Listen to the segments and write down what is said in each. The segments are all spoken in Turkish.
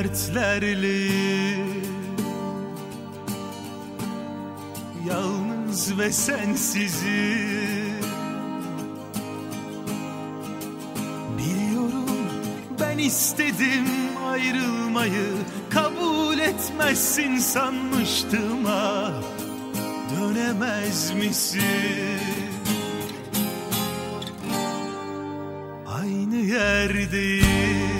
Dertlerle. Yalnız ve sensizim. Biliyorum ben istedim ayrılmayı Kabul etmezsin sanmıştım ah Dönemez misin? Aynı yerdeyiz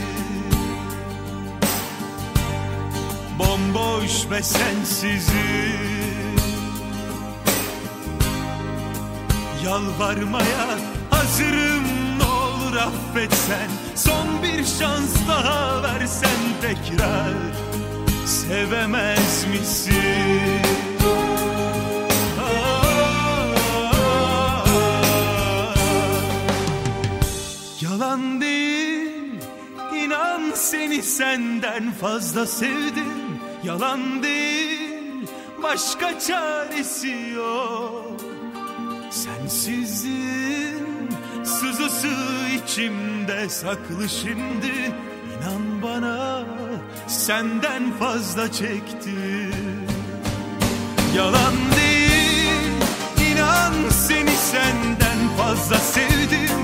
Bomboş ve sensizim. Yalvarmaya hazırım ne olur affetsen Son bir şans daha versen tekrar Sevemez misin? Yalan değil inan seni senden fazla sevdim Yalan değil başka çaresi yok. Sensizliğin sızısı içimde saklı şimdi. İnan bana senden fazla çektim Yalan değil inan seni senden fazla sevdim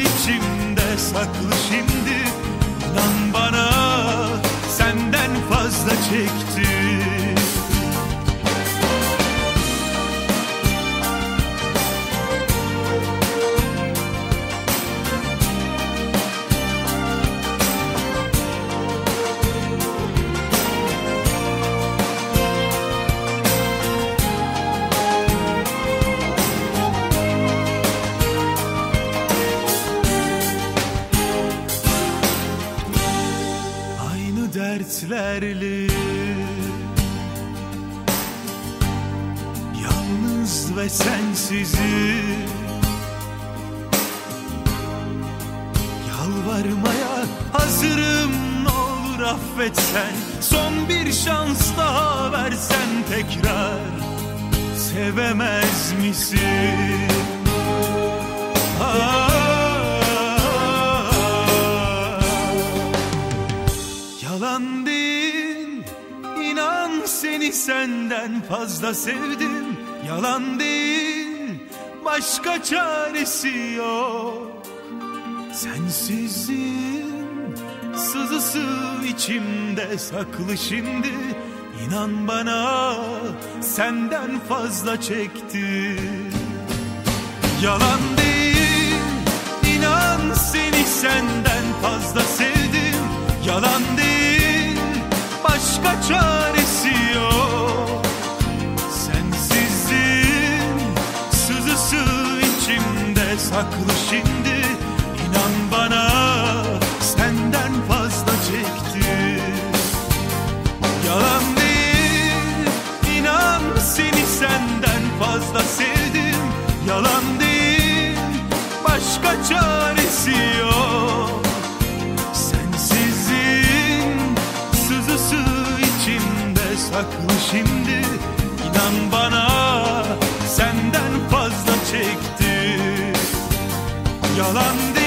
içimde saklı şimdi. İnan bana dertlerle Yalnız ve sensizim. Yalvarmaya hazırım ne olur affetsen Son bir şans daha versen tekrar. Sevemez misin? Senden fazla sevdim. Yalan değil başka çaresi yok. Sensizliğin sızısı içimde saklı şimdi. İnan bana senden fazla çekti. Yalan değil inan seni senden fazla sevdim. Yalan değil başka çaresi saklı şimdi. İnan bana senden fazla çekti. Yalan değil inan seni senden fazla sevdim. Yalan değil başka çaresi yok. Sensizliğin sızısı içimde saklı şimdi. İnan bana Yalan değil